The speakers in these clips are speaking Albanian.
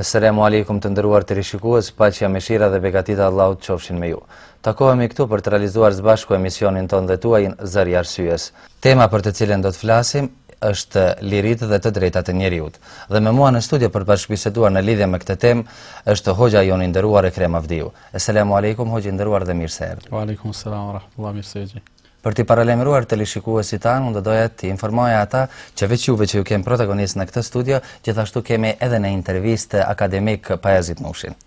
Esselamu alaikum të ndëruar teleshikues, paqja, mëshira dhe begatitë e Allahut qofshin me ju. Takohemi këtu për të realizuar së bashku emisionin tonë dhe tuajin Zëri i Arsyes. Tema për të cilën do të flasim është liritë dhe të drejtat e njeriut. Dhe me mua në studio për të bashkëbiseduar në lidhje me këtë temë është hoxha jonë i nderuar Ekrem Avdiu. Asalamu alaykum hoxhë i nderuar dhe mirë se erdhët. Wa alaykum assalam wa rahmatullahi mirë se jeni. Për t'i paralajmëruar teleshikuesit tanë, unë do doja t'i informoj ata që veç juve që ju kem protagonist në këtë studio, gjithashtu kemi edhe në intervistë akademik Pajazit Nushin.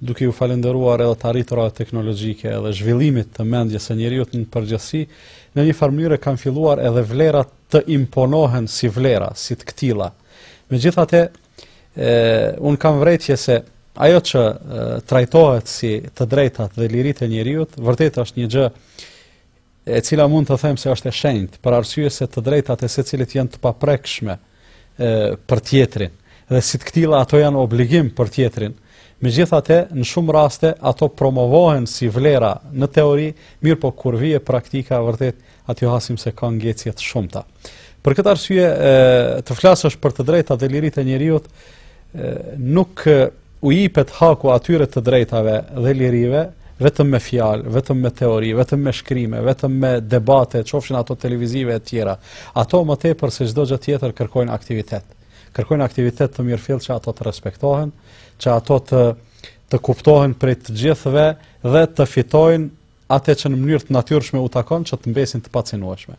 duke ju falënderuar edhe të arriturave teknologjike edhe zhvillimit të mendjes së njeriut në përgjithësi, në një farë mënyre kanë filluar edhe vlerat të imponohen si vlera, si të këtilla. Megjithatë, unë kam vërejtje se ajo që e, trajtohet si të drejtat dhe liritë e njeriut, vërtet është një gjë e cila mund të them se është e shenjtë, për arsye se të drejtat e secilit janë të paprekshme e, për tjetrin, dhe si të këtilla ato janë obligim për tjetrin, megjithatë, në shumë raste, ato promovohen si vlera në teori, mirëpo kur vjen praktika vërtet, aty hasim se ka ngecje të shumta. Për këtë arsye, e, të flasësh për të drejtat dhe liritë e njeriut, e, nuk u ipet haku atyre të drejtave dhe lirive vetëm me fjalë, vetëm me teori, vetëm me shkrime, vetëm me debate, qofshin ato televizive e tjera. Ato më tepër se çdo gjë tjetër kërkojnë aktivitet. Kërkojnë aktivitet të mirëfilltë që ato të respektohen, që ato të të kuptohen prej të gjithëve dhe të fitojnë atë që në mënyrë të natyrshme u takon që të mbesin të pacenueshme.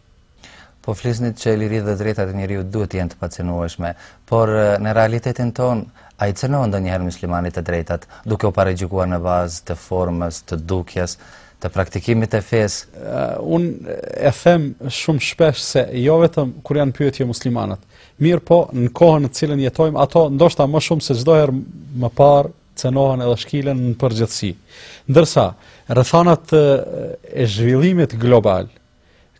Po flisni që liritë dhe drejtat e njeriut duhet të jenë të pacenueshme, por në realitetin tonë a i cenohen ndonjëherë muslimanit të drejtat, duke u paragjykuar në bazë të formës, të dukjes, të praktikimit të fesë? Uh, unë e them shumë shpesh se jo vetëm kur janë në pyetje muslimanët, mirëpo në kohën në të cilën jetojmë, ato ndoshta më shumë se çdo herë më parë cenohen edhe shkelen në përgjithësi. Ndërsa, rrethanat e zhvillimit global,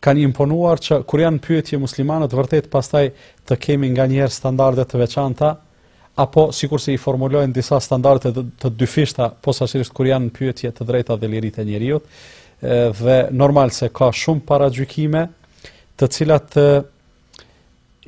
kanë imponuar që kur janë në pyetje muslimanët vërtet pastaj të kemi nganjëherë standarde të veçanta, apo sikurse i formulojnë disa standarde të, të dyfishta, posaçërisht kur janë në pyetje të drejta dhe liritë e njeriut, dhe normal se ka shumë paragjykime, të cilat të,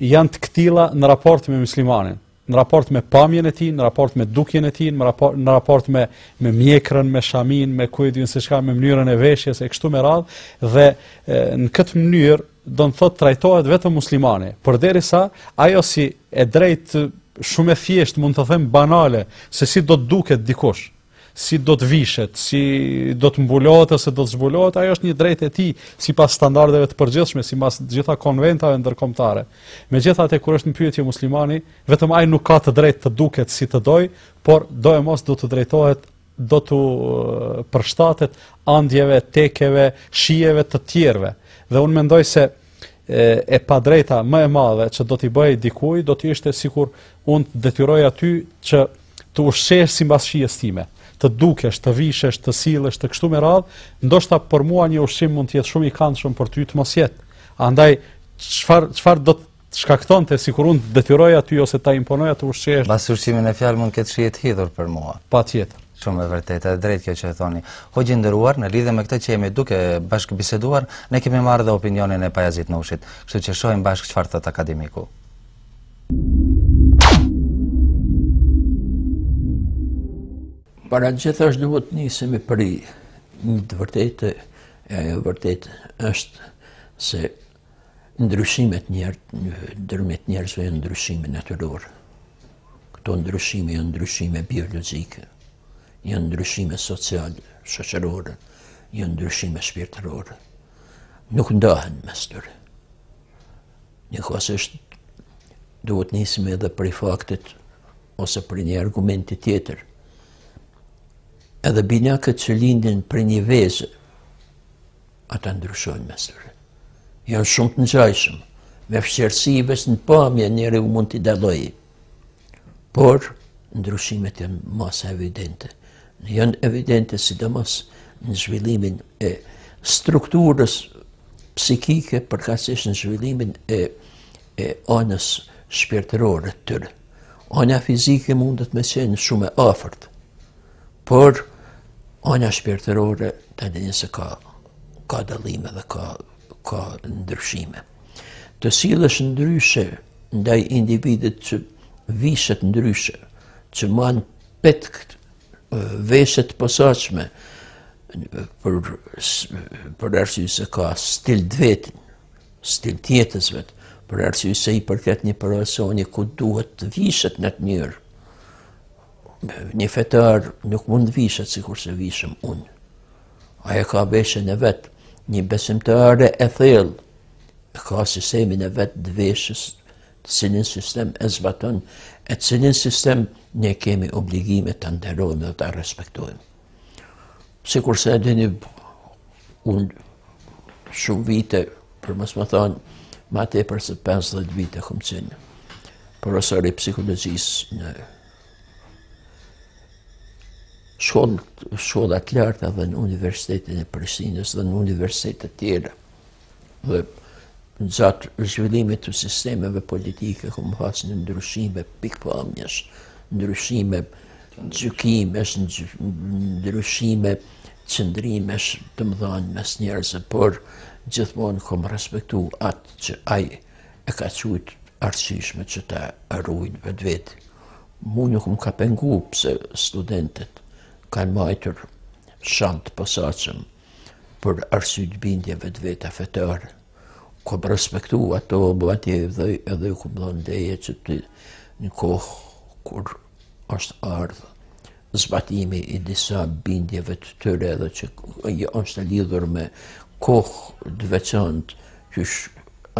janë të këtilla në raport me muslimanin, në raport me pamjen e tij, në raport me dukjen e tij, në raport në raport me me mjekrën, me shaminë, me kujdin se çka me mënyrën e veshjes e kështu me radhë dhe e, në këtë mënyrë do të thotë trajtohet vetëm muslimani, përderisa ajo si e drejtë shumë e thjeshtë mund të them banale se si do të duket dikush si do të vishet, si do të mbulohet ose do të zbulohet, ajo është një drejtë e tij sipas standardeve të përgjithshme, sipas të gjitha konventave ndërkombëtare. Megjithatë, kur është në pyetje muslimani, vetëm ai nuk ka të drejtë të duket si të dojë, por do e mos do të detyrohet do t'u përshtatet ëndjeve, tekeve, shijeve të tjerëve. Dhe unë mendoj se e, e padrejta më e madhe që do t'i bëhej dikujt, do të ishte sikur unë të detyroja ty që të ushqehesh sipas shijes time, të dukesh, të vishesh, të sillesh e kështu me radhë, ndoshta për mua një ushqim mund të jetë shumë i këndshëm për ty të mos jetë. Andaj çfarë çfarë do të shkaktonte sikur unë të detyroja ty ose ta imponoja atë ushqim? Pra ushqimi në fjalë mund të ketë shije të hidhur për mua. Patjetër. Shumë e vërtetë, e drejtë kjo që e thoni. Hoxhë i nderuar, në lidhje me këtë që jemi duke bashkëbiseduar, ne kemi marrë dhe opinionin e Pajazit Nushit. Kështu që shohim bashkë çfarë thotë akademiku. Para gjithash duhet t'nisemi prej një të vërtete, e ajo e vërtetë është se ndryshimet ndërt, ndërmjet njerëzve janë ndryshime natyrore. Këto ndryshime janë ndryshime biologjike, janë ndryshime sociale, shoqërore, janë ndryshime shpirtërore. Nuk ndahen mes tyre. Njëkohësisht duhet t'nisemi edhe prej faktit ose prej një argumenti tjetër. Edhe binjakët që lindin prej një veze, ata ndryshojnë mes tyre. Janë shumë të ngjajshëm, me vështirësi veç në pamje njeriu mund t'i dallojë. Por, ndryshimet janë më se evidente. Janë evidente sidomos në zhvillimin e strukturës psikike, përkatësisht në zhvillimin e, e anës shpirtërore të tërë. Anja fizike mundet me qenë shumë e afert, por anja shpirtërore të një se ka, ka dalime dhe ka, ka ndryshime. Të sillesh ndryshe ndaj individit që vishet ndryshe, që man petk, veshje të posaçme për arsye se ka stil të vet, stil të jetës vet, për arsye se i përket një profesioni ku duhet të vishet n'atë mënyrë. Një fetar nuk mund të vishet sikurse vishem unë. Ajo e ka veshjen e vet, një besimtare e thellë. E ka sistemin e vet të veshjes, të cilin sistem e zbaton, e të cilin sistem ne kemi obligim ta nderojmë dhe ta respektojmë. Sikurse e dini, unë shumë vite, për mos me thonë, ma tepër se 50 vite kom qenë profesor i psikologjisë në shkollë, shkolla të larta dhe në Universitetin e Prishtinës dhe në universitete të tjera. Dhe gjatë zhvillimit të sistemeve politike kom hasë në ndryshime pikëpamjesh, ndryshime gjykimesh, ndryshime qëndrimesh të mëdha mes njerëzve, por gjithmonë kom respektu atë që ai E ka qujt të arsyshme që ta rujn vetveten. Mu nuk më ka pengu pse studentet kanë majtur shall të posaçëm për arsye të bindjeve të veta fetare. Kom respektu ato, madje edhe u kom dhonë leje që në kohë kur është ardhë zbatimi i disa bindjeve të tyre dhe që ajo është lidhur me kohë të veçanta që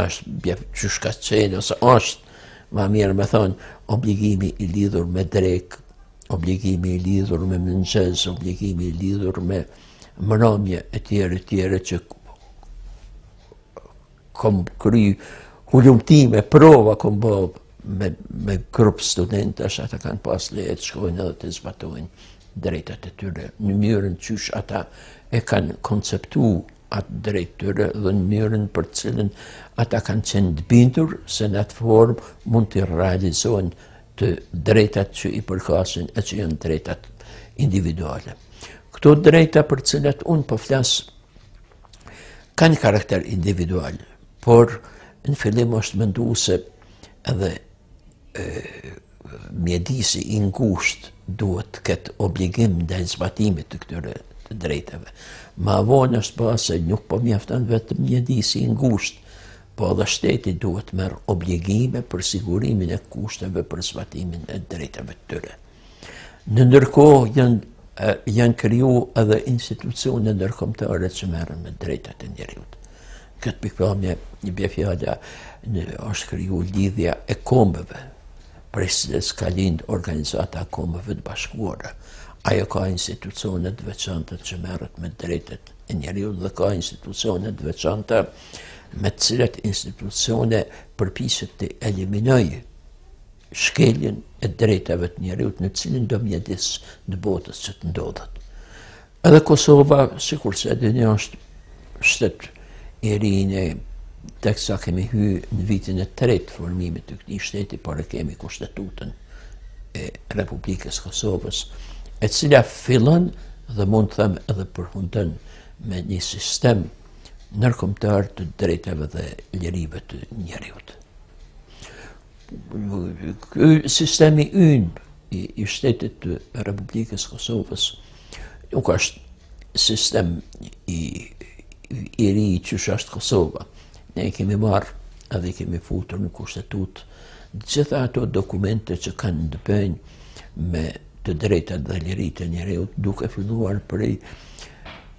është bie, çka qenë ose është ma mirë me thonë obligimi i lidhur me drekë obligimi i lidhur me mëngjes obligimi i lidhur me mramje e tjera e tjera që Kom kry hulumtime, prova kom bë me, me grup studentësh, ata kanë pas leje të shkojnë edhe t'i zbatojnë të drejtat e tyre, në mënyrën qysh ata e kanë konceptu atë të drejtë të tyre dhe në mënyrën për të cilën ata kanë qenë të bindur se në atë formë mund të realizohen të drejtat që i përkasin e që janë të drejta individuale. Këto të drejta për të cilat unë po flas ka një karakter individual, por në fillim është mendu se edhe e, mjedisi i ngushtë duhet të ketë obligim ndaj zbatimit të këtyre të drejtave. Ma vonë është pa se nuk po mjafton vetëm mjedisi i ngushtë, po edhe shteti duhet të marrë obligime për sigurimin e kushteve për zbatimin e të drejtave të tyre. Në ndërkohë janë janë kriju edhe institucione ndërkombtare që merren me të drejtat e njeriut. Në këtë pikëpamje një bie fjala është kriju Lidhja e Kombeve, prej së cilës ka lindë Organizata e Kombeve të Bashkuara. Ajo ka institucione të veçanta që merret me të drejtat e njeriut dhe ka institucione të veçanta me të cilat institucione përpiqet t'i eliminojë shkeljen e drejtave të njeriut në cilindo mjedis në botë që të ndodhet. Edhe Kosova, sikurse e dini është shtet i ri, teksa kemi hy në vitin e tretë formimit të këtij shteti, por e kemi kushtetutën e Republikës së Kosovës, e cila fillon dhe mund të them edhe përfundon me një sistem ndërkombëtar të drejtave dhe lirive të njeriut. Ky sistemi ynë i, i shtetit të Republikës së Kosovës nuk është sistem i, i ri qysh është Kosova. Ne i kemi marrë edhe i kemi futur në kushtetutë gjitha ato dokumente që kanë të bëjnë me të drejtat dhe liritë e njeriut duke filluar prej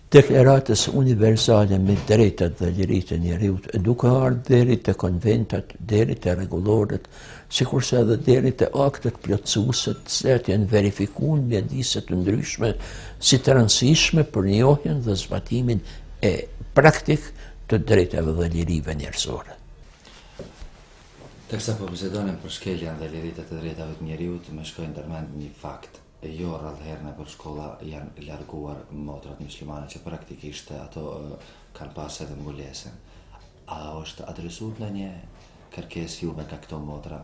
Deklaratës Universale mbi Drejtat dhe Liritë e Njeriut, duke ardhë deri te konventat, deri te rregulloret, sikurse edhe deri te aktet plotësuese të cilat janë verifiku në mjedise të ndryshme si të rëndësishme për njohjen dhe zbatimin praktik të drejtave dhe lirive njerëzore. Teksa po bisedonim për shkeljen dhe liritë të drejtave të njeriut, më shkoi ndërmend një fakt. Jo rrallë herë nëpër shkolla janë larguar motrat myslimane që praktikisht ato kanë pas edhe mbulesën. A është adresu ndonjë kërkesë juve nga këto motra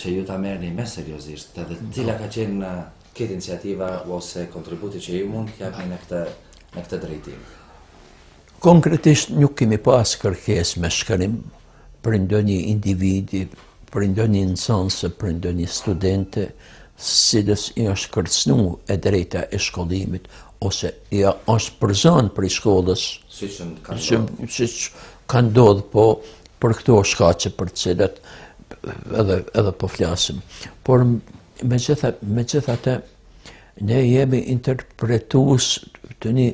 që ju ta merrni më seriozisht, edhe cila ka qenë këtë iniciativa ose kontributi që ju mund të japni në këtë në këtë drejtim? Konkretisht nuk kemi pas kërkesë me shkrim, prej ndonjë individi, prej ndonjë nxanse, prej ndonjë studente, së cilës i është kërcënu e drejta e shkollimit ose është përzanë prej shkollës, siç ka ndodh, siç ka ndodh po për këto shkaqe për të cilat edhe edhe po flasim. Por megjitha megjithatë Ne jemi interpretues të një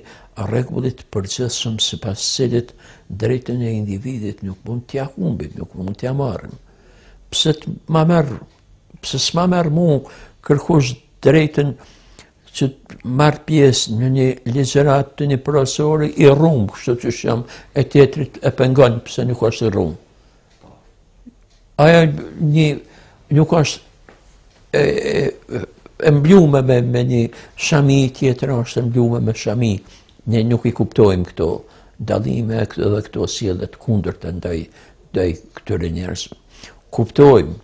rregulli të përgjithshëm sipas të cilit drejtën e individit nuk mund t'ia humbim, nuk mund t'ia marrim. Pse të ma merr, pse s'ma merr mu kërkush drejtën që të marr pjesë në një ligjëratë të një profesori i rrumë, kështu qysh jam e tjetrit e pengon pse nuk është i rrumë. Ajo një nuk është e, e, e mblume me, me një shami, tjetra është e mblume me shami. Ne nuk i kuptojmë këto dallime dhe këto sjellje të kundërta ndaj, ndaj këtyre njerëzve. Kuptojmë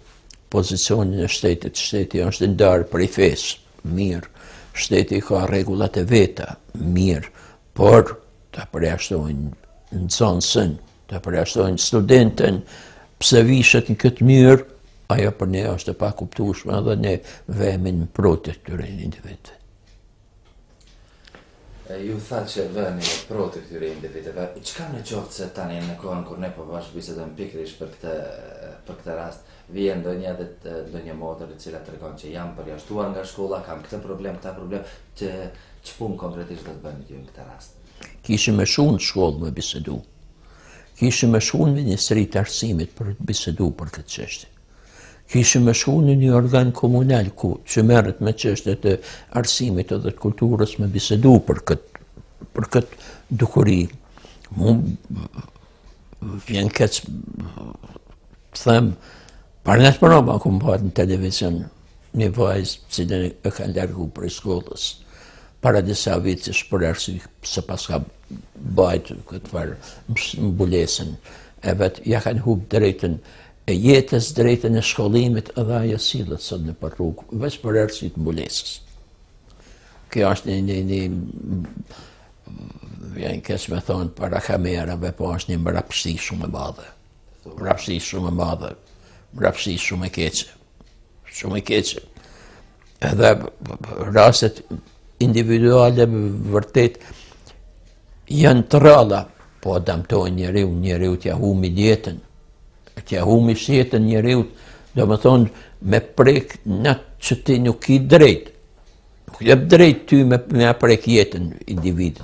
pozicionin e shtetit, shteti është i ndarë prej fesë, mirë, shteti ka rregullat e veta, mirë, por ta përjashtojnë nxanësen, Të përjashtojnë studenten pse vishet në këtë mënyrë, ajo për ne është e pakuptueshme dhe ne vemi në mbrojtje të atyre individëve. E ju thatë që vëheni në mbrojtje të këtyre individëve, çka në qoftë se tani në kohën kur ne po bashkë bisedojmë pikërisht për këtë, për këtë rast, vjen ndonjë dhe ndonjë motër e cila tregon që jam përjashtuar nga shkolla, kam këtë problem, këtë problem, çë çë punë konkretisht do të bënit ju në këtë rast? Kishim me shku në shkollë me bisedu. Kishim me shku në Ministri të Arsimit për të bisedu për këtë çështje. Kishim me shku në një organ komunal ku që merret me çështje të arsimit edhe të kulturës me bisedu për këtë, për këtë dukuri. Mu Vjen keq të them, për një të përnoba ku më bëhet në televizion, një vajzë të cilën e ka largu prej shkollës, para disa vitesh për arsye se pas ka bajtë këtë farë mbulesën, e vetë ia kanë hup drejtën e jetës, drejtën e shkollimit edhe ajo sillet sot nëpër rrugë, veç për arsye të mbulesës. Kjo është një, një, një Vjen keq me thonë para kamerave, po është një mbrapshti shumë e madhe. Mbrapshti shumë e madhe. Mbrapshti shumë e keqe. Shumë e keqe. Edhe rastet individuale vërtet janë të rralla, po damtojnë njeriun, njeriut t'ia humbish jetën. T'ia humbish jetën njeriut, domethënë me prek në atë që ti nuk ki drejtë. Nuk jep drejt ty me ia prek jetën individit.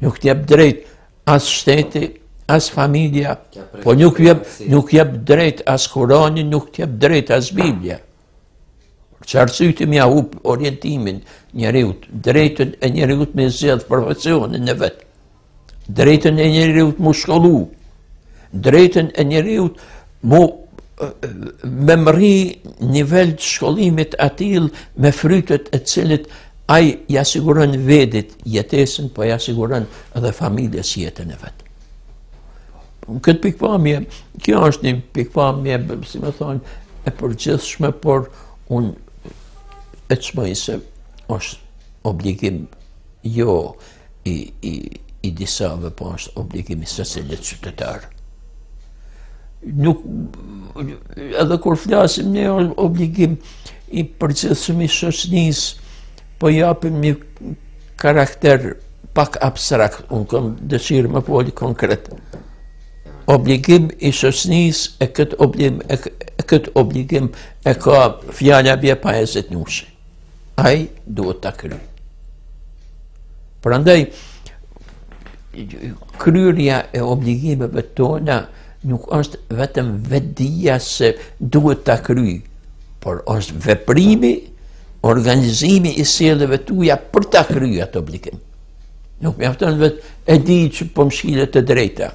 Nuk jep drejt as shteti, as familja, po nuk jep nuk jep drejt as Kurani, nuk jep drejt as Bibla. Për ç'arsye ti m'ia hup orientimin njeriut, drejtën e njeriut me zgjedhë profesionin e vet. drejtën e njeriut m'u shkollu, drejtën e njeriut mu me mbërri nivel të shkollimit atillë me frytet e të cilit ai ia siguron vedit jetesën, po ia siguron edhe familjes jetën e vet. Këtë pikëpamje, kjo është një pikëpamje, si me thonë, e përgjithshme, por unë e çmoj se është obligim jo i i i disave po është obligim i secilit qytetar. Nuk edhe kur flasim ne obligim i përgjithshëm i shoqnisë, po japim një karakter pak abstrakt, unë kam dëshirë me fol konkret. Obligim i shoqnisë e këtë obligim e, këtë obligim e ka fjala bie Pajazit Nushi. ai duhet ta kryej. Prandaj kryerja e obligimeve tona nuk është vetëm vedija se duhet ta kryej, por është veprimi, organizimi i sjelljeve tuaja për ta kryer atë obligim. Nuk mjafton vetë e di që po mshile të drejta.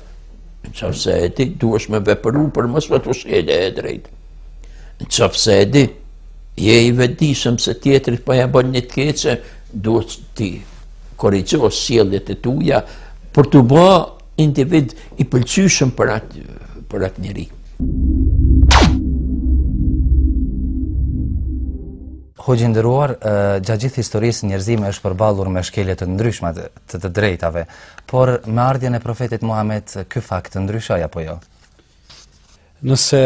Në qoftë se e di, duhesh me vepru për mos me t'u shkel e drejta. Në qoftë se e di, je i vedijshëm se tjetrit po ia bën një të keqe, duhet t'i korrigjosh sjelljet e tuja për t'u ba individ i pëlqyeshëm për atë për atë njeri. Hoxhë i nderuar, gjatë gjithë historisë njerëzimi është përballur me shkelje të ndryshme të të drejtave, por me ardhjen e profetit Muhammed ky fakt ndryshoi apo jo? Nëse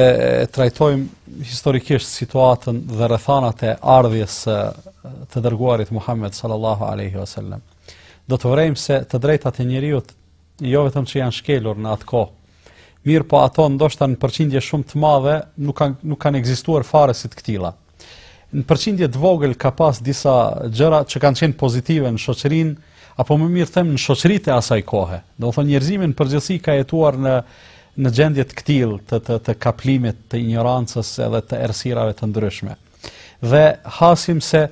trajtojmë historikisht situatën dhe rrethanat e ardhjes së të dërguarit Muhammed sallallahu alaihi wasallam, do të vërejmë se të drejtat e njeriut jo vetëm që janë shkelur në atë kohë, mirëpo ato ndoshta në përqindje shumë të madhe nuk kanë nuk kanë ekzistuar fare si të këtilla. Në përqindje të vogël ka pas disa gjëra që kanë qenë pozitive në shoqërinë, apo më mirë them në shoqëritë e asaj kohe. Domethonë njerëzimi në përgjithësi ka jetuar në në gjendje të këtillë të të të kaplimit të injorancës edhe të errësirave të ndryshme. Dhe hasim se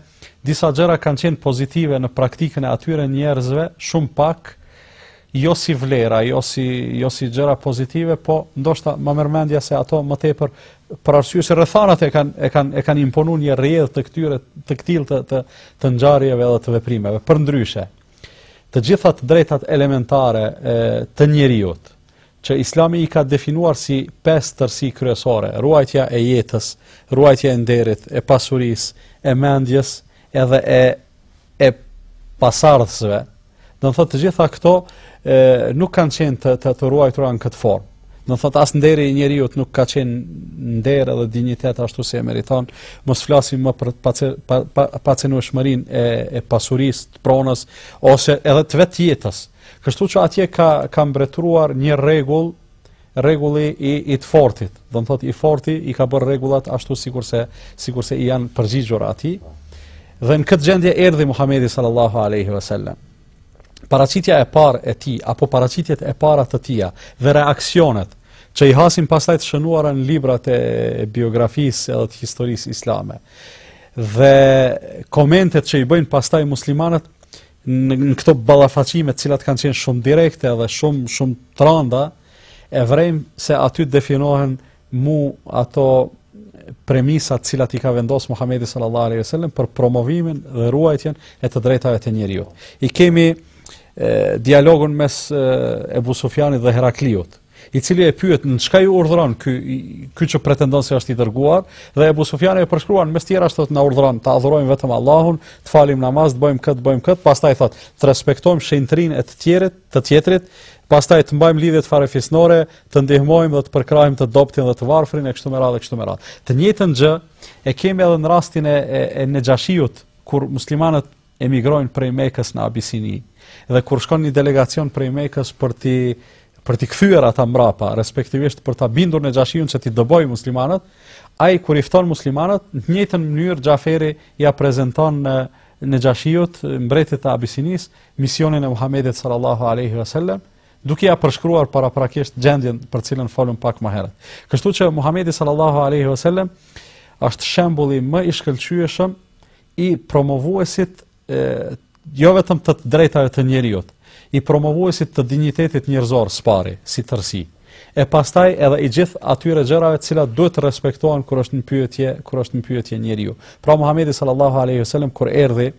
disa gjëra kanë qenë pozitive në praktikën e atyre njerëzve, shumë pak jo si vlera, jo si jo si gjëra pozitive, po ndoshta më merr mendja se ato më tepër për arsye se rrethanat e kanë e kanë e kanë imponuar një rrjedhë të këtyre të këtillë të të të ngjarjeve edhe të veprimeve. Përndryshe, të gjitha të drejtat elementare e, të njeriut, që Islami i ka definuar si pesë tërësi kryesore: ruajtja e jetës, ruajtja e nderit, e pasurisë, e mendjes, edhe e e pasardhësve, do të thotë të gjitha këto e, nuk kanë qenë të të, të ruajtura në këtë formë. Do të thotë as nderi i njeriut nuk ka qenë nder edhe dinjitet ashtu si e meriton. Mos flasim më për pacenueshmërinë e e pasurisë, të pronës ose edhe të vetë jetës. Kështu që atje ka ka mbretëruar një rregull rregulli i i të fortit, do të thotë i forti i ka bërë rregullat ashtu sikurse sikurse i janë përgjigjur atij. Dhe në këtë gjendje erdhi Muhamedi sallallahu alaihi wasallam. Paraqitja e parë e tij apo paraqitjet e para të tij dhe reaksionet që i hasim pastaj të shënuara në librat e biografisë edhe të historisë islame. Dhe komentet që i bëjnë pastaj muslimanët në, në këto ballafaqime të cilat kanë qenë shumë direkte dhe shumë shumë të rënda, e vrejmë se aty definohen mu ato premisat të cilat i ka vendosur Muhamedi sallallahu alaihi wasallam për promovimin dhe ruajtjen e të drejtave të njeriut. I kemi e, dialogun mes e, Ebu Sufjanit dhe Herakliut. i cili e pyet në çka ju urdhëron ky ky që pretendon se është i dërguar dhe Ebu Sufjani e përshkruan mes tjerash thotë na urdhëron të adhurojmë vetëm Allahun, të falim namaz, të bëjmë këtë, bëjmë këtë, pastaj thotë të respektojmë shenjtërinë e të tjerit, të tjetrit, pastaj të mbajmë lidhjet farefisnore, të ndihmojmë dhe të përkrahim të dobëtin dhe të varfrin e kështu me radhë e kështu me radhë. Të njëjtën gjë e kemi edhe në rastin e e, e Nexhashiut kur muslimanët emigrojnë prej Mekës në Abisini dhe kur shkon një delegacion prej Mekës për t'i për t'i kthyer ata mbrapa, respektivisht për ta bindur Nexhashiun që t'i dëbojë muslimanët, ai kur i fton muslimanët, në të njëjtën mënyrë Xhaferi ia prezanton Ne Nexhashiut, mbretit të Abisinisë, misionin e Muhamedit sallallahu alaihi wasallam, duke ia përshkruar paraprakisht gjendjen për cilën folëm pak më herët. Kështu që Muhamedi sallallahu alaihi wasallam është shembulli më i shkëlqyeshëm i promovuesit e jo vetëm të të drejtave të njeriut, i promovuesit të dinjitetit njerëzor së pari, si tërësi. E pastaj edhe i gjithë atyre gjërave të cilat duhet të respektohen kur është në pyetje, kur është në pyetje njeriu. Pra Muhamedi sallallahu alaihi wasallam kur erdhi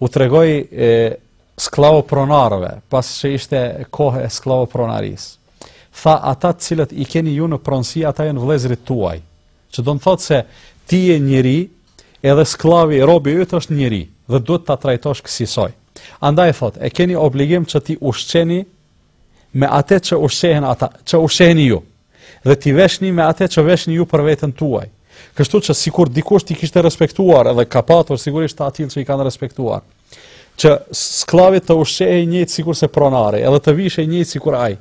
u tregoi e skllavopronarëve, pasi që ishte kohë e skllavopronarisë. Tha ata të cilët i keni ju në pronësi, ata janë vëllezërit tuaj. Që do të thotë se ti je njeri, edhe skllavi, robi yt është njeri dhe duhet ta trajtosh kësisoj. Andaj thotë, e keni obligim që t'i ushqeni me atë që ushqehen ata, që ushqeheni ju. Dhe t'i veshni me atë që veshni ju për veten tuaj. Kështu që sikur dikush t'i kishte respektuar edhe ka patur sigurisht të atillë që i kanë respektuar. që skllavi të ushqehej njëjtë sikurse pronari, edhe të vishej njëjtë sikur ai.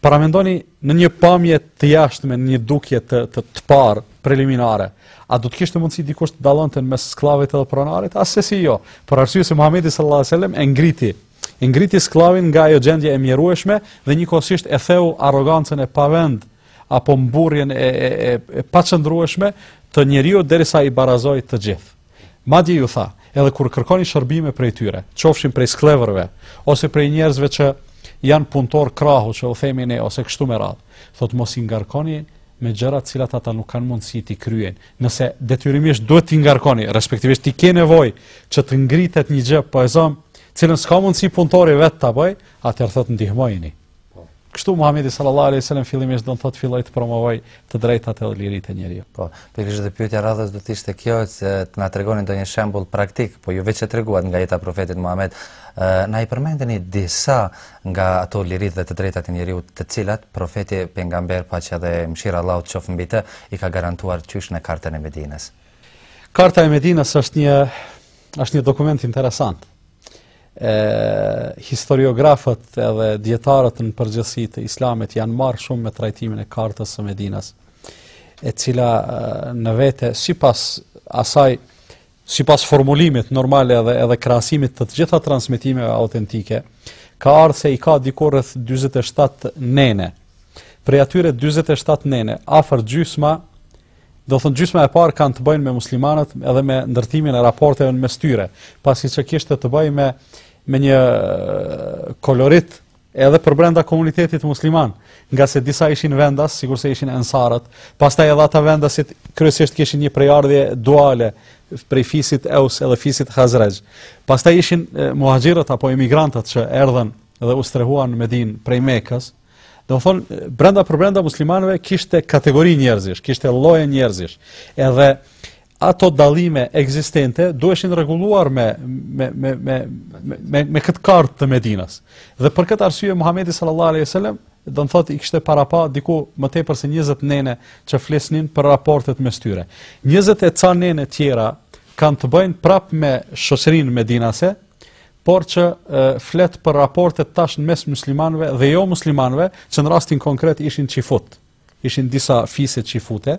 Paramendoni në një pamje të jashtme, në një dukje të të, të parë preliminare, a do të kishte mundësi dikush të dallonte mes skllavit edhe pronarit? Asesi jo. Për arsye se Muhamedi sallallahu alajhi wasallam e ngriti e ngriti skllavin nga ajo gjendje e mjerueshme dhe njëkohësisht e theu arrogancën e pavend apo mburrjen e e e, e paqëndrueshme të njeriu derisa i barazoi të gjithë. Madje iu tha, edhe kur kërkoni shërbime prej tyre, qofshin prej skllevërve, ose prej njerëzve që janë punëtorë krahu që u themi ne, ose kështu me radhë, thotë mos i ngarkoni me gjëra të cilat ata nuk kanë mundësi t'i kryejnë. Nëse detyrimisht duhet t'i ngarkoni, respektivisht ti ke nevojë që të ngritet një gjë, po e zëmë, të cilën s'ka mundësi punëtori vetë ta bëjë, atëherë thotë ndihmojni, Po. Kështu Muhamedi sallallahu alaihi wasallam fillimisht do të thotë filloi të promovojë të drejtat e liritë e njeriut. Po, pikërisht dhe pyetja e radhës do të ishte kjo se të na tregoni ndonjë shembull praktik, po ju vetë treguat nga jeta e profetit Muhammed, na i përmendni disa nga ato liritë dhe të drejtat e njeriut të cilat profeti pejgamber paqja dhe mëshira e Allahut qoftë mbi të i ka garantuar qysh në kartën e Medinës. Karta e Medinës është një është një dokument interesant. e historiografët edhe dijetarët në përgjithësi të islamit janë marrë shumë me trajtimin e kartës së Medinës, e cila në vete sipas asaj sipas formulimit normal edhe edhe krahasimit të të gjitha transmetimeve autentike, ka ardhur se i ka diku rreth 47 nene. Prej atyre 47 nene, afër gjysma Domethënë gjysma e parë kanë të bëjnë me muslimanët edhe me ndërtimin e raporteve në mes tyre, pasi që kishte të bëjë me me një kolorit edhe përbrenda komunitetit musliman, ngase disa ishin vendas, sikurse ishin ensarët, pastaj edhe ata vendasit kryesisht kishin një prejardhje duale prej fisit Eus edhe fisit Hazrexh. Pastaj ishin muhaxhirët apo emigrantët që erdhen dhe u strehuan në Medinë prej Mekës, Domethënë brendapërbrenda muslimanëve kishte kategori njerëzish, kishte lloje njerëzish. Edhe ato dallime ekzistente duheshin rregulluar me me me me me, me, me këtë kartë të Medinës. Dhe për këtë arsye Muhamedi sallallahu alaihi wasallam do të thotë i kishte parapa diku më tepër se 20 nene që flisnin për raportet mes tyre. 20 e ca nene tjera kanë të bëjnë prap me shoqërinë medinase, por që flet për raportet tash në mes muslimanëve dhe jomuslimanëve, që në rastin konkret ishin çifutë. Ishin disa fise çifute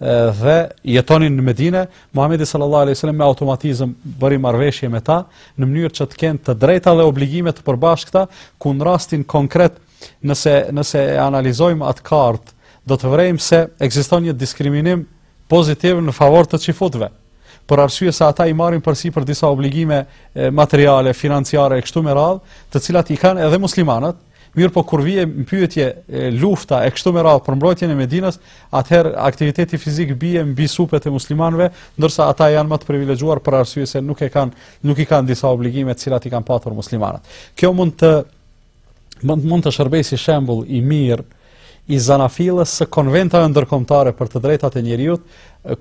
dhe jetonin në Medinë, Muhamedi sallallahu alaihi wasallam me automatizëm bëri marrëveshje me ta në mënyrë që të kenë të drejta dhe obligime të përbashkëta, ku në rastin konkret Nëse nëse e analizojmë atë kartë, do të vërejmë se ekziston një diskriminim pozitiv në favor të çifutëve. Për arsye se ata i marrin përsipër disa obligime materiale, financiare e kështu me radhë, të cilat i kanë edhe muslimanët, mirëpo kur vjen në pyetje lufta e kështu me radhë për mbrojtjen e Medinës, atëherë aktiviteti fizik bie mbi supet e muslimanëve, ndërsa ata janë më të privilegjuar për arsye se nuk e kanë nuk i kanë disa obligime të cilat i kanë patur muslimanët. Kjo mund të mund mund të shërbejë si shembull i mirë i zanafillës së konventave ndërkombëtare për të drejtat e njeriut,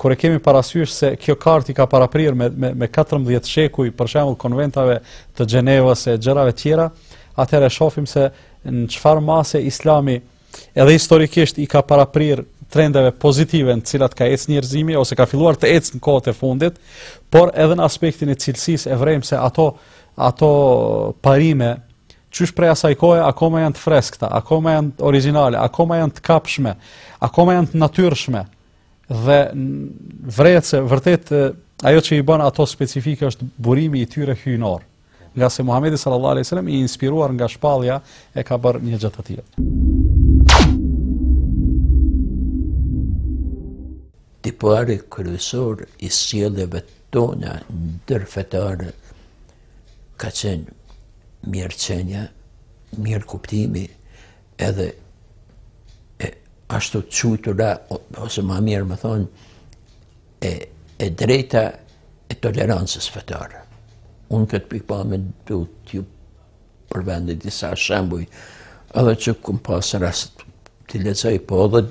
kur e kemi parasysh se kjo kartë i ka paraprirë me me me 14 shekuj për shembull konventave të Gjenevës e gjërave të tjera, atëherë shohim se në çfarë mase Islami edhe historikisht i ka paraprirë trendeve pozitive në të cilat ka ecë njerëzimi ose ka filluar të ecë në kohët e fundit, por edhe në aspektin e cilësisë e vërejmë se ato ato parime Qysh prej asaj kohe akoma janë të freskëta, akoma janë origjinale, akoma janë të kapshme, akoma janë të natyrshme. Dhe vërtet se vërtet ajo që i bën ato specifike është burimi i tyre hyjnor. Ngase Muhamedi sallallahu alaihi wasallam i inspiruar nga shpallja e ka bërë një gjë të tillë. Tipari kryesor i sjelljeve tona ndërfetare Ka qenë mirëqenia, mirëkuptimi, edhe e, ashtuquajtura, ose ma mirë me thonë, e, e drejta e tolerancës fetare. Në këtë pikëpamje du t'ju përmendi disa shembuj, edhe që kom pasë rast t'i lexoj, po edhe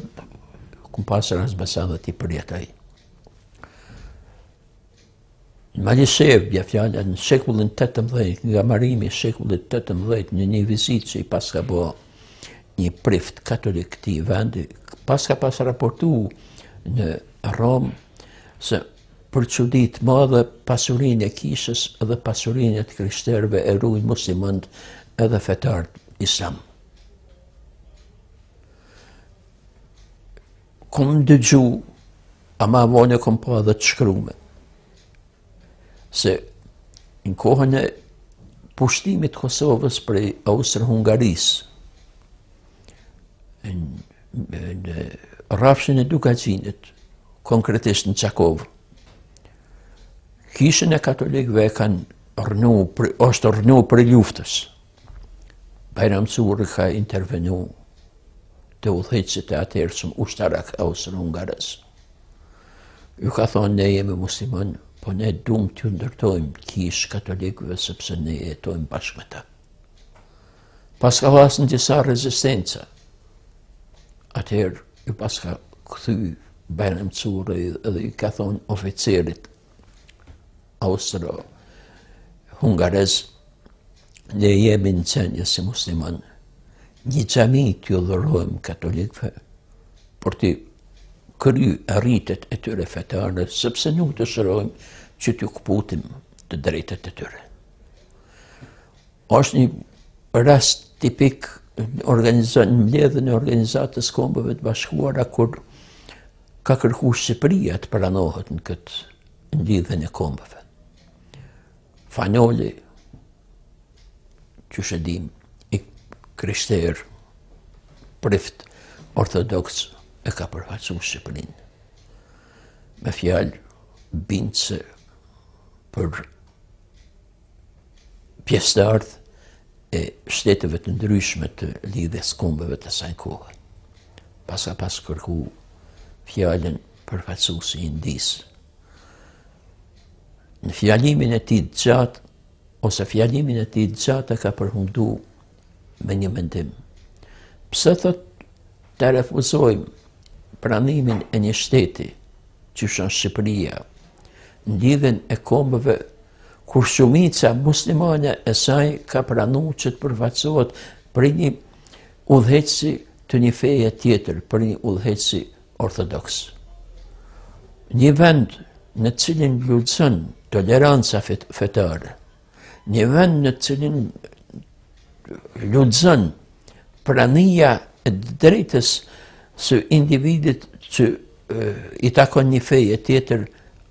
kom pasë rast besa dhe t'i përjetoj. Malishevë, bie fjala në shekullin 18, nga marimi i shekullit 18, në një vizitë që i paska bo një prift katolik këtij vendi, paska pas raportu në Romë, se për çudi të madhe pasurinë e kishës dhe pasurinë e të krishterëve e rujnë muslimanët edhe fetarët islam. Kom dëgju, ama vonë kom pa dhe të shkrume, se në kohën e pushtimit të Kosovës prej Austro-Hungarisë, në rafshin e Dukagjinit, konkretisht në Gjakovë, kishën e katolikëve e kanë rënu, është rënu prej luftës, Bajram Curri ka intervenu te udhëheqësit e atëhershëm ushtarakë austro-hungarezë. Ju ka thonë ne jemi musliman, po ne dumë t'u ndërtojmë kishë katolikëve sepse ne jetojmë bashkë me ta. Paska hasë në disa rezistenca, atëherë u paska kthy Bajram Curri edhe i ka thonë oficerit austro-hungarez ne jemi në gjendje si musliman një xhami t'jua dhurojmë katolikëve për t'i kry ritet e tyre fetare sepse nuk dëshirojmë që t'ju këputim të drejtat e tyre Është një rast tipik në mbledhjen e organizatës së kombeve të bashkuara kur ka kërku Shqipëria të pranohet në këtë Lidhjen e Kombeve. Fan Noli, qysh e dimë, i krishterë, prift, ortodoks, e ka përfaqësu Shqipërinë. Me fjalë, bindëse për pjesëtarët e shteteve të ndryshme të Lidhjes Kombeve të asaj kohe. Pas ka pas kërku fjallën përfaqësusi i Indisë. Në fjalimin e tij të gjatë, ose fjalimin e tij të gjatë e ka përfundu me një mendim. Pse thotë të refuzojmë pranimin e një shteti qysh asht Shqipëria, në Lidhjen e Kombeve kur shumica muslimane e saj ka pranu që të përfaqësohet prej një udhëheqësi të një feje tjetër, prej një udhëheqësi ortodoks. Një vend në të cilin lulëzon toleranca fetare, Një vend në të cilin lulëzon prania e të drejtës së individit që i takon një feje tjetër,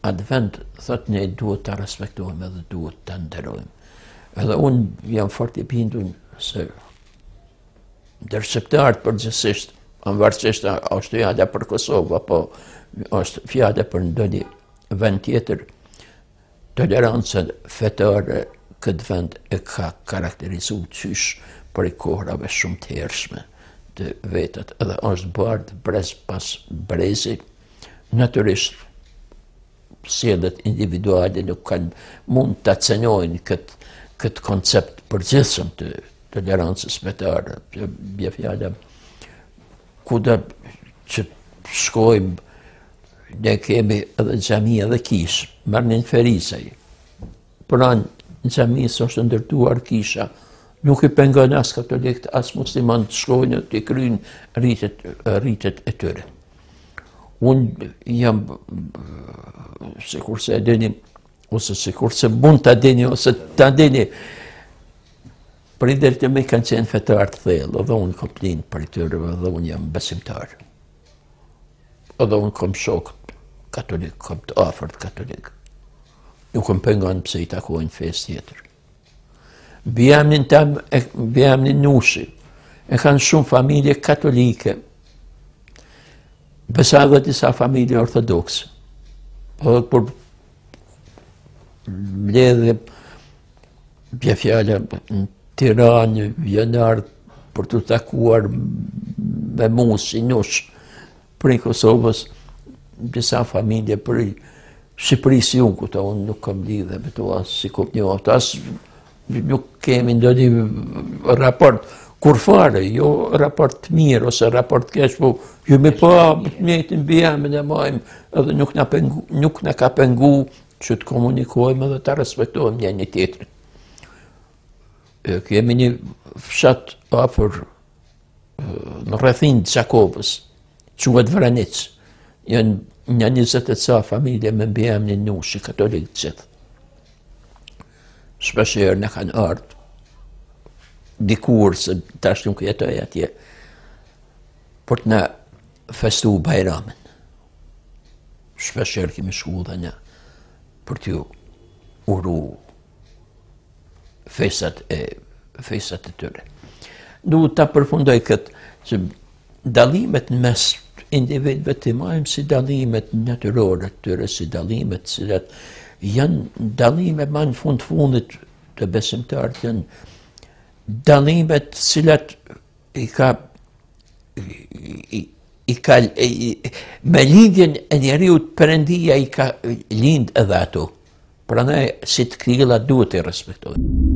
atë vend, thotë ne duhet ta respektojmë edhe duhet ta nderojmë. Edhe unë jam fort i bindun se ndër shqiptarët përgjithësisht, pamvarësisht a është fjala për Kosovë, apo është fjala për ndonjë vend tjetër, Toleranca fetare këtë vend e ka karakterizu qysh prej kohrave shumë të hershme të vetat edhe është bartë brez pas brezi, natyrisht sjelljet individuale nuk kanë mund ta cenojnë këtë kët koncept të përgjithshëm të tolerancës fetare, bie fjala Kudo që shkojmë, ne kemi edhe xhami edhe kishë, merrni në Ferizaj. Pranë xhamisë është ndërtuar kisha, nuk i pengon as katolikët, as muslimanët të shkojnë t'i kryjnë ritet, ritet e tyre. Unë jam, sikurse e dini, ose sikurse mund ta dini, ose ta dini, Prindërit e mi kanë qenë fetarë të thellë, dhe unë kom lind prej tyre, dhe unë jam besimtar. Dhe unë kom shokët katolikë, kom të afërt katolikë. Nuk më pengon pse i takojnë fesë tjetër. Mbiemnin tem, e, mbiemnin Nushi, e kanë shumë familje katolike, besa dhe disa familje ortodokse. Po dhe për mbledhje, Bie fjala, në Tiranë, janë ardh për t'u takuar me mu si Nush prej Kosovës, disa familje prej Shqipërisë së jugut, unë nuk kam lidhje me ta as s'i kom njoftë as, nuk kemi ndonjë raport, kurrfarë, jo raport të mirë, ose raport të keq, po ju me pa, pse të njëjtin mbiemën e majmë, edhe nuk na ka pengu Që të komunikojmë dhe të respektojmë njëni-tjetrin. Kemi një fshat afër në rrethinë të Gjakovës, quhet Vraniq, janë një njëzet e ca familje me mbiemrin Nushi katolik të gjithë. Shpeshherë na kanë ardhë, dikur se tash nuk jetoj atje, për të na festu Bajramin. Shpeshherë kemi shku edhe ne për t'ju uru festat e festat e tyre. Du ta përfundoj këtë që dallimet në mes individëve t'i mbajmë si dallimet natyrore të tyre, si dallime të cilat janë dallime ma në fund fundit te besimtarët janë dallime të cilat I ka i ka me lindjen e njeriut Perëndia i ka lind edhe ato. Prandaj si të këtilla duhet t'i respektojmë.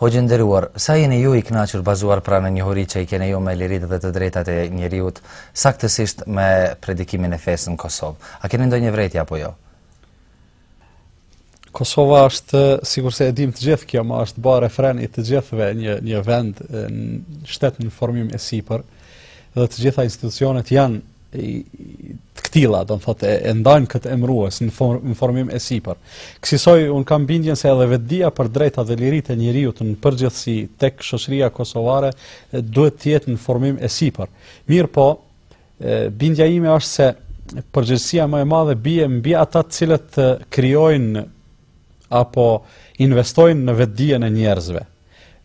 Hoxhë i nderuar, sa jeni ju i kënaqur bazuar pra në njohuri që i keni ju me liritë dhe të drejtat e njeriut, saktësisht me predikimin e fesë në Kosovë? A keni ndonjë vërejtje apo jo? Kosova është sikurse e dimë të gjithë kjo, ma është ba refren i të gjithëve një një vend shtet në formim e sipër dhe të gjitha institucionet janë të këtilla, domethënë, e ndajnë këtë emrues në, në formim e sipër. Kësisoj, unë kam bindjen se edhe vetëdia për drejta dhe liritë e njeriut në përgjithësi tek shoqëria kosovare duhet të jetë në formim e sipër. Mirëpo, bindja ime është se përgjegjësia më e madhe bie mbi ata të cilët krijojnë apo investojnë në vetëdijen e njerëzve.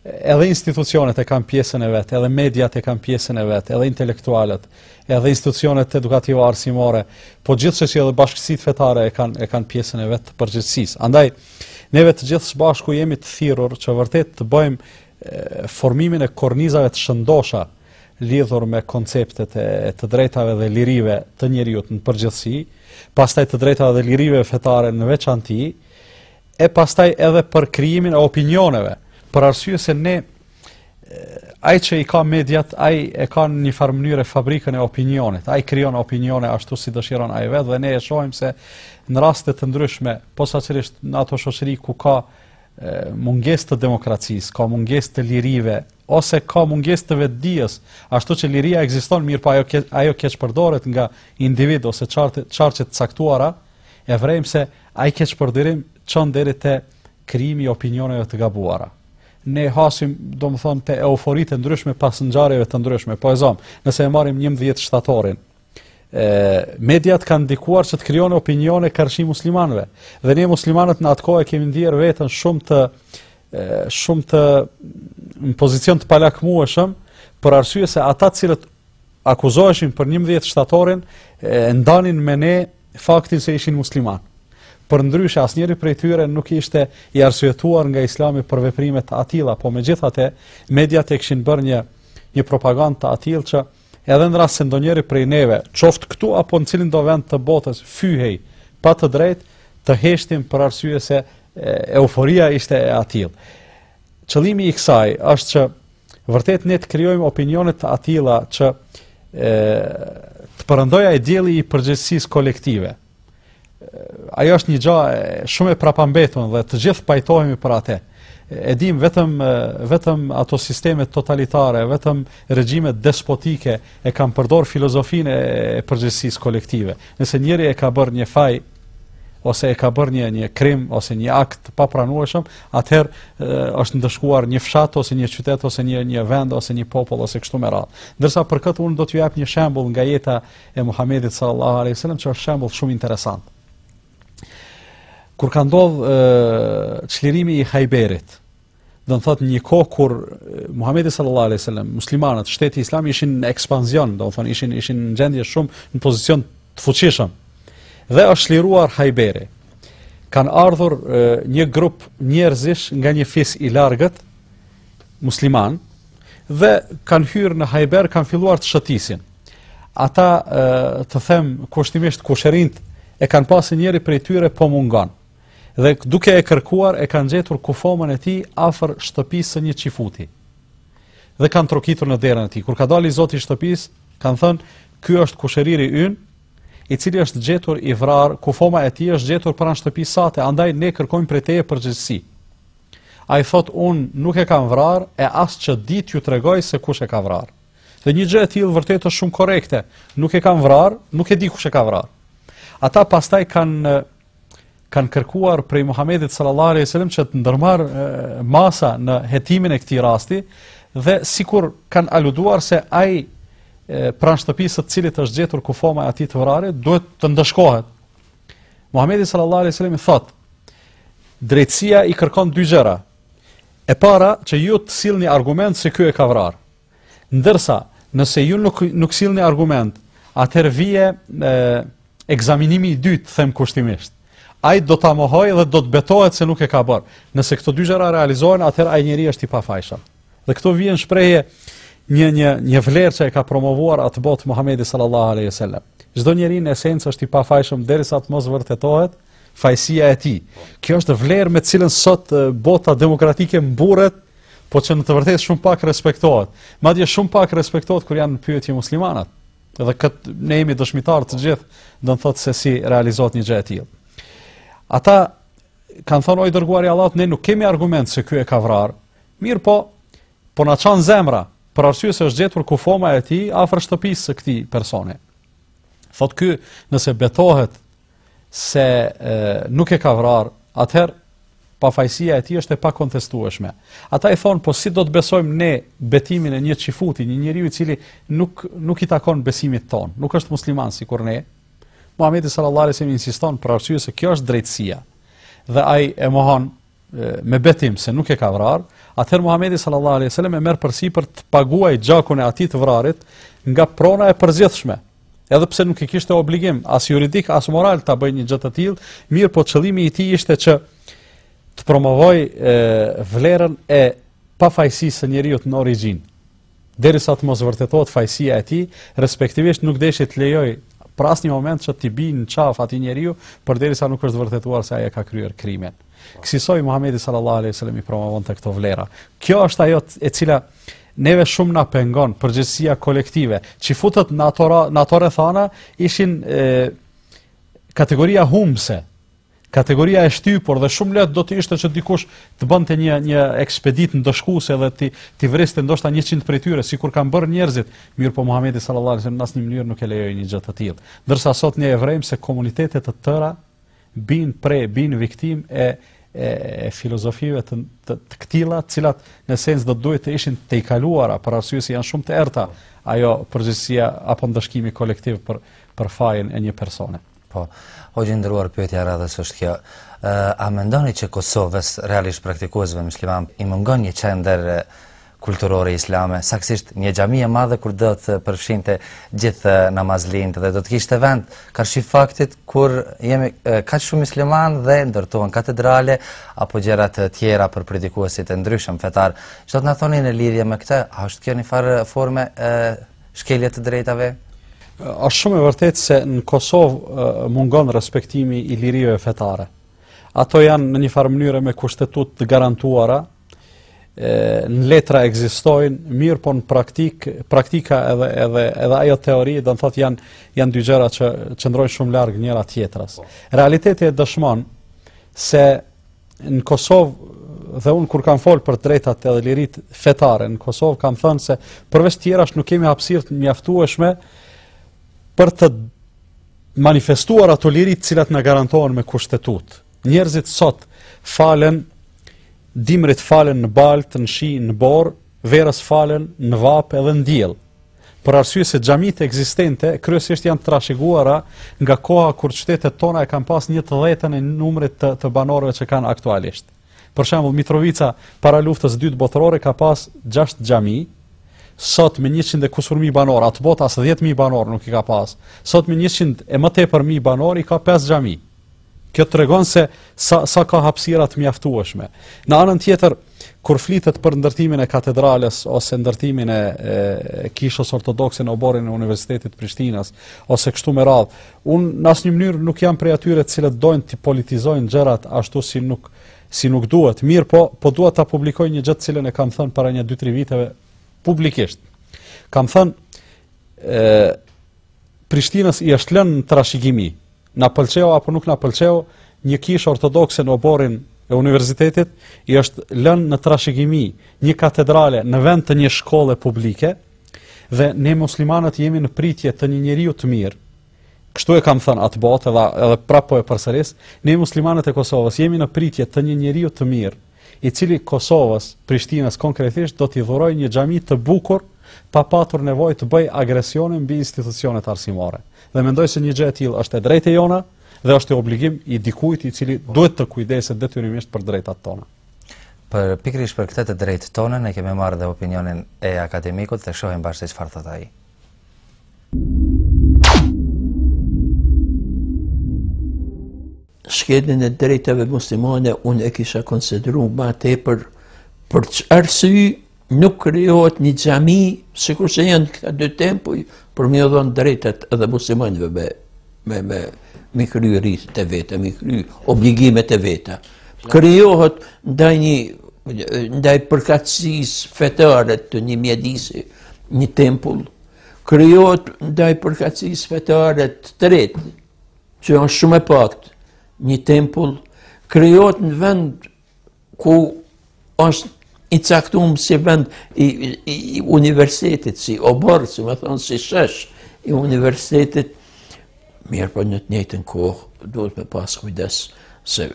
Edhe institucionet e kanë pjesën e vet, edhe mediat e kanë pjesën e vet, edhe intelektualët, edhe institucionet edukative arsimore, po gjithsesi edhe bashkësitë fetare e kanë e kanë pjesën e vet të përgjegjësisë. Andaj neve të gjithë së bashku jemi të thirrur që vërtet të bëjmë formimin e kornizave të shëndosha lidhur me konceptet e të drejtave dhe lirive të njeriut në përgjithësi, pastaj të drejtave dhe lirive fetare në veçanti, e pastaj edhe për krijimin e opinioneve, për arsye se ne ai që i ka mediat, ai e ka në një farë mënyrë fabrikën e opinionit, ai krijon opinione ashtu si dëshiron ai vetë dhe ne e shohim se në raste të ndryshme, posaçërisht në ato shoqëri ku ka mungesë të demokracisë, ka mungesë të lirive, ose ka mungesë të vetëdijës, ashtu që liria ekziston mirëpo ajo ke, ajo keqpërdoret nga individë ose çarqe, çarqe të caktuara, e vrejmë se ai keqpërdorim çon deri te krijimi i opinioneve të gabuara. Ne hasim, domethënë, te euforitë e ndryshme pas ngjarjeve të ndryshme, po e zom, nëse e marrim 11 shtatorin, mediat kanë ndikuar që të krijojnë opinione karshi muslimanëve. Dhe ne muslimanët në atë kohë e kemi ndier veten shumë të shumë të, në pozicion të palakmueshëm për arsye se ata të cilët akuzoheshin për 11 shtatorin e ndanin me ne faktin se ishin muslimanë. Përndryshe, asnjëri prej tyre nuk ishte i arsyetuar nga islami për veprime të atilla, po megjithatë, mediat e kishin bërë një, një propagandë të atillë që Edhe në rast se ndonjëri prej neve, qoftë këtu apo në cilindo vend të botës, fyhej pa të drejtë, të heshtim për arsye se euforia ishte e atillë. Qëllimi i kësaj është që vërtet ne të krijojmë opinione të atilla që e, të perëndojë ai dielli i përgjegjësisë kolektive. Ajo është një gjë shumë e prapambetur dhe të gjithë pajtohemi për atë. E dim vetëm vetëm ato sistemet totalitare, vetëm regjimet despotike e kanë përdor filozofinë e përgjegjësisë kolektive. Nëse njëri e ka bërë një faj ose e ka bërë një një krim ose një akt të papranueshëm, atëherë është ndëshkuar një fshat ose një qytet ose një një vend ose një popull ose kështu me radhë. Ndërsa për këtë unë do t'ju jap një shembull nga jeta e Muhamedit sallallahu alaihi wasallam që është shembull shumë interesant. Kur ka ndodh çlirimi i Hajberit, do të thotë një kohë kur Muhamedi sallallahu alaihi wasallam, muslimanët, shteti islam ishin në ekspansion, domethënë ishin ishin në gjendje shumë në pozicion të fuqishëm. Dhe është çliruar Hajberi. Kanë ardhur e, një grup njerëzish nga një fis i largët, muslimanë dhe kanë hyrë në Hajber, kanë filluar të shëtisin. Ata të them kushtimisht kushërinjtë e kanë pasur njëri prej tyre po mungon. Dhe duke e kërkuar e kanë gjetur kufomën e tij afër shtëpisë së një çifuti. Dhe kanë trokitur në derën e tij. Kur ka dalë i zoti i shtëpisë, kanë thënë, "Ky është kushëriri ynë, i cili është gjetur i vrarë, kufoma e tij është gjetur pranë shtëpisë sate, andaj ne kërkojmë prej teje përgjegjësi." Ai thotë unë nuk e kam vrarë e as që di t'ju tregoj se kush e ka vrarë. Dhe një gjë e tillë vërtet është shumë korrekte. Nuk e kam vrarë, nuk e di kush e ka vrarë. Ata pastaj kanë kanë kërkuar prej Muhamedit sallallahu alaihi wasallam që të ndërmarrë masa në hetimin e këtij rasti dhe sikur kanë aluduar se ai pranë shtëpisë së të cilit është gjetur kufoma e atij të vrari duhet të ndëshkohet. Muhamedi sallallahu alaihi wasallam thot: Drejtësia i kërkon dy gjëra. E para, që ju të sillni argument se ky e ka vrarë. Ndërsa, nëse ju nuk nuk sillni argument, atëherë vjen e, ekzaminimi i dytë, them kushtimisht. Ai do ta mohojë dhe do të betohet se nuk e ka bërë. Nëse këto dy gjëra realizohen, atëherë ai njeriu është i pafajshëm. Dhe këtu vjen në shprehje një një një vlerë që e ka promovuar atëbotë Muhamedi sallallahu alaihi wasallam. Çdo njeri në esencë është i pafajshëm derisa të mos vërtetohet fajësia e tij. Kjo është vlerë me të cilën sot bota demokratike mburret, po që në të vërtetë shumë pak respektohet. Madje shumë pak respektohet kur janë në pyetje muslimanat. Dhe kët ne jemi dëshmitar të gjithë, do të thotë se si realizohet një gjë e tillë. Ata kanë thonë o i dërguari i Allahut, ne nuk kemi argument se ky e ka vrarë, Mirëpo, po na çon zemra, për arsye se është gjetur kufoma e tij afër shtëpisë së këtij personi. Thotë ky, nëse betohet se e, nuk e ka vrarë, atëherë pafajësia e tij është e pakontestueshme. Ata i thon po si do të besojmë ne betimin e një çifuti, një njeriu i cili nuk nuk i takon besimit ton, nuk është musliman sikur ne. Muhamedi sallallahu alaihi wasallam insiston për arsye se kjo është drejtësia. Dhe ai e mohon me betim se nuk e ka vrarë, atëherë Muhamedi sallallahu alaihi wasallam e merr përsipër të paguajë gjakun e atij të vrarit nga prona e përgjithshme. Edhe pse nuk e kishte obligim as juridik as moral ta bëjë një gjë të tillë, mirëpo qëllimi i tij ishte që të promovoj e, vlerën e pafajësisë së njeriut në origjinë. derisa të mos vërtetohet fajësia e tij, respektivisht nuk deshi të lejojë për asnjë moment që t'i bijë në qafë atij njeriu, përderisa nuk është vërtetuar se ai e ka kryer krimin. Po. Kësisoj Muhamedi sallallahu alaihi wasallam i promovonte këto vlera. Kjo është ajo e cila neve shumë na pengon përgjegjësia kolektive. Çifutët në ato në ato rrethana ishin e, kategoria humbse Kategoria e shtypur dhe shumë lehtë do të ishte që dikush të bënte një një ekspeditë ndëshkuese dhe t'i t'i vriste ndoshta 100 prej tyre, sikur kanë bërë njerëzit, mirëpo Muhamedi sallallahu alaihi wasallam në asnjë mënyrë nuk e lejoi një gjë të tillë. Ndërsa sot ne e vrejmë se komunitete të tëra bin pre, bin viktim e e, e filozofive të të, të këtilla, të cilat në esencë do duhet të ishin tejkaluara për arsye se janë shumë të errta ajo përgjegjësia apo ndëshkimi kolektiv për për fajin e një personi. Po. Hoxhë i nderuar, pyetja e radhës është kjo. Ë a mendoni që Kosovës realisht praktikuesve musliman i mungon një qendër kulturore islame, saktësisht një xhami e madhe ku do të përfshinte gjithë namazlinjtë dhe do të kishte vend karshi faktit kur jemi kaq shumë musliman dhe ndërtohen katedrale apo gjëra të tjera për predikuesit e ndryshëm fetar. Çfarë do të na thoni në lidhje me këtë? A është kjo një farë forme e shkelje të drejtave? Është shumë e vërtetë se në Kosovë mungon respektimi i lirive fetare. Ato janë në një farë mënyre me kushtetutë të garantuara, në letra ekzistojnë, mirëpo në praktikë, praktika edhe edhe edhe ajo teori, do të thotë janë janë dy gjëra që qëndrojnë shumë larg njëra tjetrës. Realiteti e dëshmon se Në Kosovë dhe unë kur kam fol për drejtat edhe liritë fetare në Kosovë kam thënë se përveç tjerash nuk kemi hapësirë të mjaftueshme për të manifestuar ato liri të cilat na garantohen me kushtetutë. Njerëzit sot falen dimrit falen në baltë, në shi, në borë, verës falen në vapë edhe në diell. për arsye se xhamitë ekzistente kryesisht janë të trashiguara nga koha kur qytetet tona e kanë pas një të dhjetën e numrit të, të banorëve që kanë aktualisht. Për shembull, Mitrovica para luftës dytë botërore ka pas 6 xhami, sot me 100 e kusur mijë banorë, atë botë as 10 mijë banorë nuk i ka pas. Sot me 100 e më tepër mijë banorë i ka 5 xhami. Kjo tregon se sa sa ka hapësira të mjaftueshme. Në anën tjetër, kur flitet për ndërtimin e katedrales ose ndërtimin e, e kishës ortodokse në oborrin e Universitetit të Prishtinës ose kështu me radhë, unë në asnjë mënyrë nuk jam prej atyre të cilët dojnë t'i politizojnë gjërat ashtu si nuk si nuk duhet. Mirëpo po dua ta publikoj një gjë të cilën e kam thënë para një 2-3 viteve publikisht. Kam thënë ë Prishtinës i është lënë në trashëgimi Na pëlqeu apo nuk na pëlqeu, një kishë ortodokse në oborrin e universitetit i është lënë në trashëgimi një katedrale në vend të një shkolle publike dhe ne muslimanët jemi në pritje të një njeriu të mirë. Kështu e kam thënë atë botë edhe edhe prapë po e përsëris, ne muslimanët e Kosovës jemi në pritje të një njeriu të mirë i cili Kosovës, Prishtinës konkretisht do t'i dhurojë një xhami të bukur pa patur nevojë të bëjë agresione mbi institucionet arsimore. Dhe mendoj se një gjë e tillë është e drejtë e jona dhe është obligim i dikujt i cili duhet të kujdeset detyrimisht për drejtat tona. Për pikërisht për këtë të drejtë tonë ne kemi marrë dhe opinionin e akademikut dhe shohim bashkë çfarë thotë ai. Shkeljen e drejtave muslimane unë e kisha konsideru ma tepër për çarsy nuk krijohet një xhami sikurse janë këta dy tempuj për m'jau dhonë drejtat edhe muslimanëve me, me, me, me kry ritet e veta, me kry obligimet e veta. Krijohet ndaj një ndaj përkatësisë fetare të një mjedisi, Një tempull krijohet ndaj përkatësisë fetare tjetër, që është shumë e paktë. Një tempull krijohet në vend ku është i caktum si vend i, i, i universitetit, si oborr, si me thonë si shesh i universitetit. Mirëpo në të njëjtën kohë duhet me pas kujdes se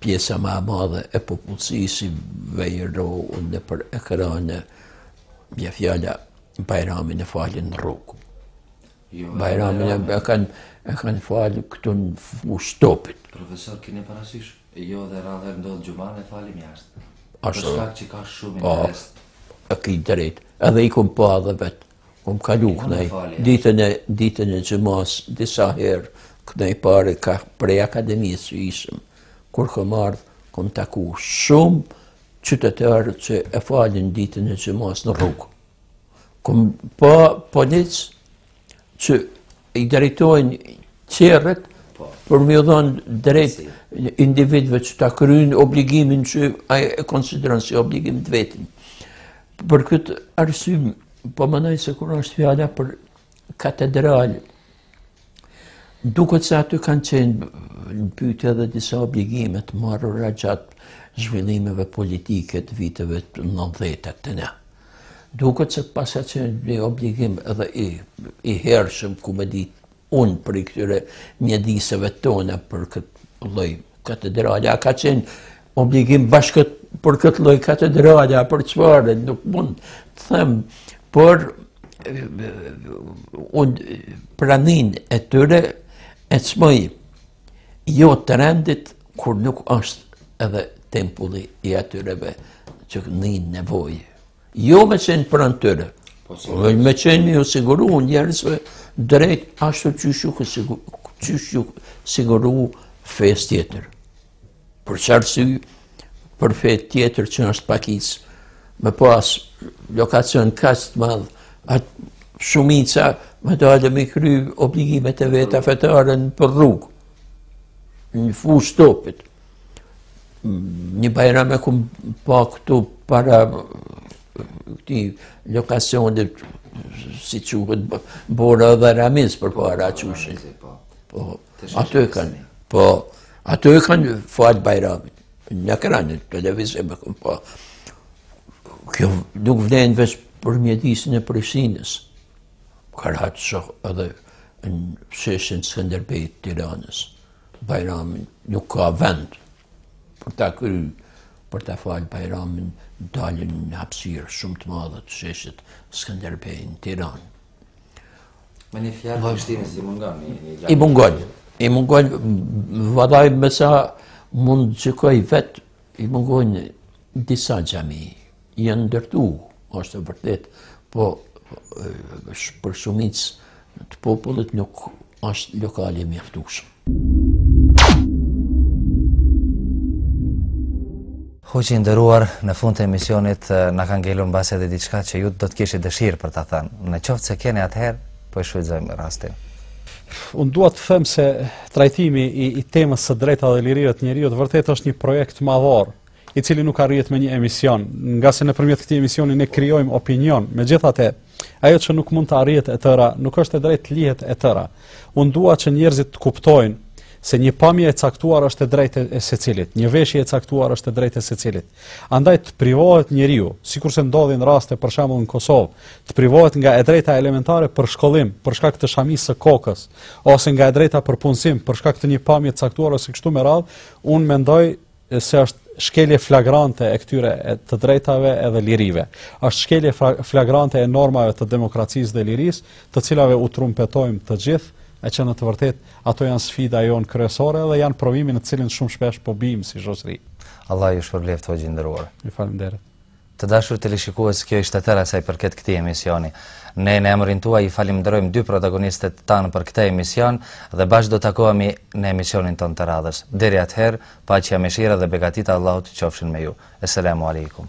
Pjesa ma e madhe e popullsisë, si vërej unë nëpër ekrane bie fjala Bajramin e falin në rrugë. Jo, Bajramin e kanë e kanë fal këtu në fushë t'topit. Profesor, kini parasysh, jo dhe rrallë ndodh xhuman e falim jashtë. Ashtu. Për shkak që ka shumë interes. A, a ki drejt, edhe i kom pa dhe vetë. Kom kalu knej, ditën e, ditën e xhumasë, disa herë, knej pari kah prej akademisë që isha, kur kom ardhë, kom taku shumë qytetarë që e falin ditën e xhumasë në rrugë. Kom pa policë që i drejtojnë kerret, po. për m'i dhonë drejt individëve që ta kryjnë obligimin që e konsideron si obligim të vetin. Për këtë arsye, po menoj se kur është fjala për katedrale, duket se aty kanë qenë në pytje dhe disa obligime të marra gjatë zhvillimeve politike të viteve të nëntëdhjeta te ne. Duket se paska qenë një obligim edhe i, i hershëm ku me dit Unë prej këtyre mjediseve tona për këtë lloj katedrale, a ka qenë obligim bash për këtë lloj katedrale, a për çfarë, nuk mund të them, por unë praninë e tyre e çmoj jo të rendit kur nuk është edhe tempulli i atyreve që ndjejnë nevojë. Jo me qenë pranë tyre, po, me qenë me ju siguru njerëzve drejt ashtu qysh u qysh u siguru fesë tjetër. Për çarsye, për fenë tjetër që është pakicë, me pas lokacion kaq t'madh, e shumica me të edhe me kry obligimet e veta fetare nëpër rrugë, në fushë t'topit. Një bajram e kom pa këtu para këtij lokacionit si quhet Boro dhe Ramiz për para qushin. Po, po, aty e kanë. Po, aty e kanë fal bajramin. Në ekranin, televizor e kom pa. Kjo nuk vlen veç për mjedisin e Prishtinës. Ka raste shoh edhe në sheshin Skënderbej t'Tiranës. Bajrami nuk ka vend për ta kry, për ta falë Bajramin, dalin në hapësirë shumë të madhe të sheshit Skënderbej në Tiranë. Me një fjalë të thjeshtë xhami i mungon? I mungon, i mungon, pra ndaj me sa mund gjykoj vetë, i mungon disa xhami, Janë ndërtu, është e vërtetë, po për shumicë të popullit nuk është lokal i mjaftueshëm. Hoxhë i nderuar, në fund të emisionit na ka ngelur ndoshta edhe diçka që ju do të kishit dëshirë për ta thënë. Në qoftë se keni atëherë, po e shfrytëzojmë rastin. Unë dua të them se trajtimi i, i temës së të drejtave dhe lirive të njeriut vërtet është një projekt madhor i cili nuk arrihet me një emision, ngase nëpërmjet këtij emisioni ne krijojmë opinion. Megjithatë, ajo që nuk mund të arrihet e tëra, nuk është e drejtë të lihet e tëra. Unë dua që njerëzit të kuptojnë se një pamje e caktuar është e drejtë e secilit, një veshje e caktuar është e drejtë e secilit. Andaj të privohet njeriu, sikurse ndodhin raste për shembull në Kosovë, të privohet nga e drejta elementare për shkollim, për shkak të shamisë së kokës, ose nga e drejta për punësim, për shkak të një pamje të caktuar ose kështu me radhë, unë mendoj se është shkelje flagrante e këtyre të drejtave edhe lirive. Është shkelje flagrante e normave të demokracisë dhe lirisë, të cilave u trumpetojmë të gjithë, e që në të vërtetë ato janë sfida jonë kryesore dhe janë provimi në të cilin shumë shpesh po bimë si shoqëri. Allahu ju shpërbleftë hoxhë i nderuar. Ju faleminderit. Të dashur teleshikues, kjo ishte e tëra sa i përket këtij emisioni. Ne në emrin tuaj i falënderojmë dy protagonistët tanë për këtë emision dhe bashkë do takohemi në emisionin tonë të radhës. Deri atëherë, paqja, mëshira dhe begatitë e Allahut qofshin me ju. Eselamu alejkum.